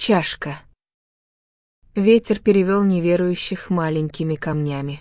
Чашка. Ветер перевел неверующих маленькими камнями.